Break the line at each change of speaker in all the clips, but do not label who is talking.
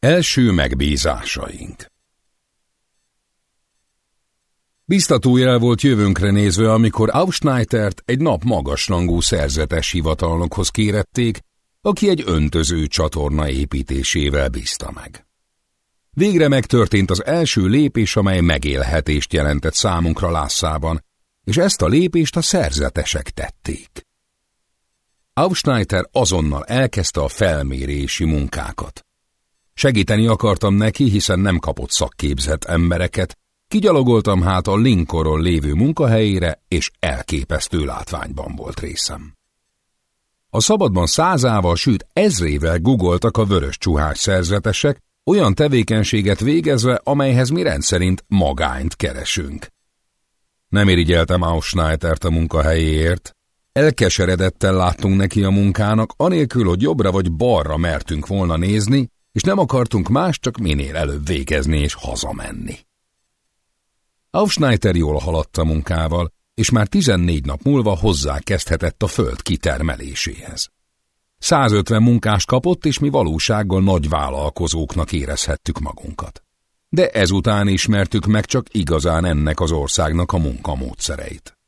Első megbízásaink Biztató jel volt jövőnkre nézve, amikor Aufschneitert egy nap magasrangú szerzetes hivatalnokhoz kérették, aki egy öntöző csatorna építésével bízta meg. Végre megtörtént az első lépés, amely megélhetést jelentett számunkra Lászában, és ezt a lépést a szerzetesek tették. Aufschneiter azonnal elkezdte a felmérési munkákat. Segíteni akartam neki, hiszen nem kapott szakképzett embereket, kigyalogoltam hát a Lincoln lévő munkahelyére, és elképesztő látványban volt részem. A szabadban százával, sőt ezrével gugoltak a vörös csuhás szerzetesek, olyan tevékenységet végezve, amelyhez mi rendszerint magányt keresünk. Nem irigyeltem Ausschneitert a munkahelyéért, elkeseredettel láttunk neki a munkának, anélkül, hogy jobbra vagy balra mertünk volna nézni, és nem akartunk más, csak minél előbb végezni és hazamenni. Aufschneiter jól haladt a munkával, és már 14 nap múlva hozzá kezdhetett a föld kitermeléséhez. 150 munkást kapott, és mi valósággal nagy vállalkozóknak érezhettük magunkat. De ezután ismertük meg csak igazán ennek az országnak a munkamódszereit.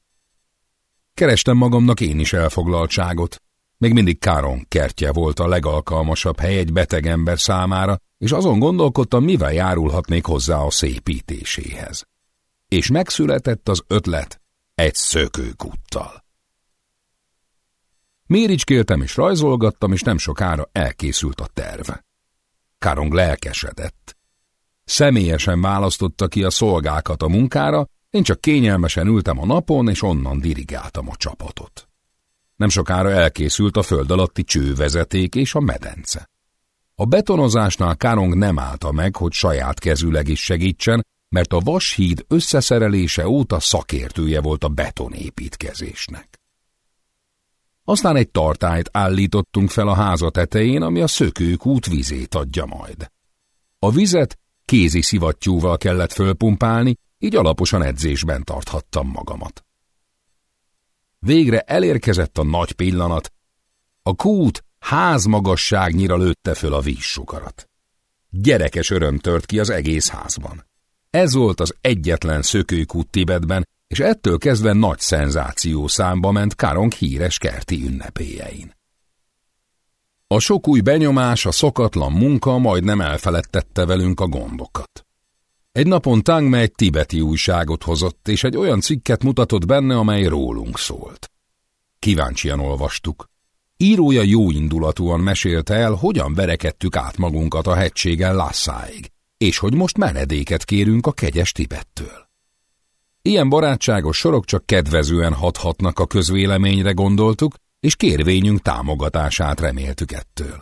Kerestem magamnak én is elfoglaltságot. Még mindig Káron kertje volt a legalkalmasabb hely egy beteg ember számára, és azon gondolkodtam, mivel járulhatnék hozzá a szépítéséhez. És megszületett az ötlet egy szökőkúttal. Méricskéltem és rajzolgattam, és nem sokára elkészült a terv. Karong lelkesedett. Személyesen választotta ki a szolgákat a munkára, én csak kényelmesen ültem a napon, és onnan dirigáltam a csapatot. Nem sokára elkészült a föld alatti csővezeték és a medence. A betonozásnál Karong nem állta meg, hogy saját kezűleg is segítsen, mert a vashíd összeszerelése óta szakértője volt a betonépítkezésnek. Aztán egy tartályt állítottunk fel a háza tetején, ami a szökőkút vizét adja majd. A vizet kézi szivattyúval kellett fölpumpálni, így alaposan edzésben tarthattam magamat. Végre elérkezett a nagy pillanat. A kút házmagasságnyira lőtte föl a vízsugarat. Gyerekes öröm tört ki az egész házban. Ez volt az egyetlen szökőkút Tibetben, és ettől kezdve nagy szenzáció számba ment Karong híres kerti ünnepélyein. A sok új benyomás, a szokatlan munka majdnem elfeledtette velünk a gondokat. Egy napon Tang egy tibeti újságot hozott, és egy olyan cikket mutatott benne, amely rólunk szólt. Kíváncsian olvastuk. Írója jóindulatúan mesélte el, hogyan verekedtük át magunkat a hegységen Lassáig, és hogy most menedéket kérünk a kegyes Tibettől. Ilyen barátságos sorok csak kedvezően hathatnak a közvéleményre gondoltuk, és kérvényünk támogatását reméltük ettől.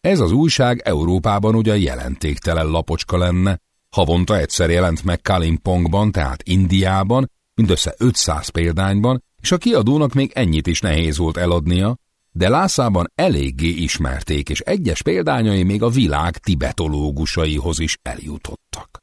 Ez az újság Európában ugyan jelentéktelen lapocska lenne, havonta egyszer jelent meg Kalimpongban, tehát Indiában, mindössze 500 példányban, és a kiadónak még ennyit is nehéz volt eladnia, de Lászában eléggé ismerték, és egyes példányai még a világ tibetológusaihoz is eljutottak.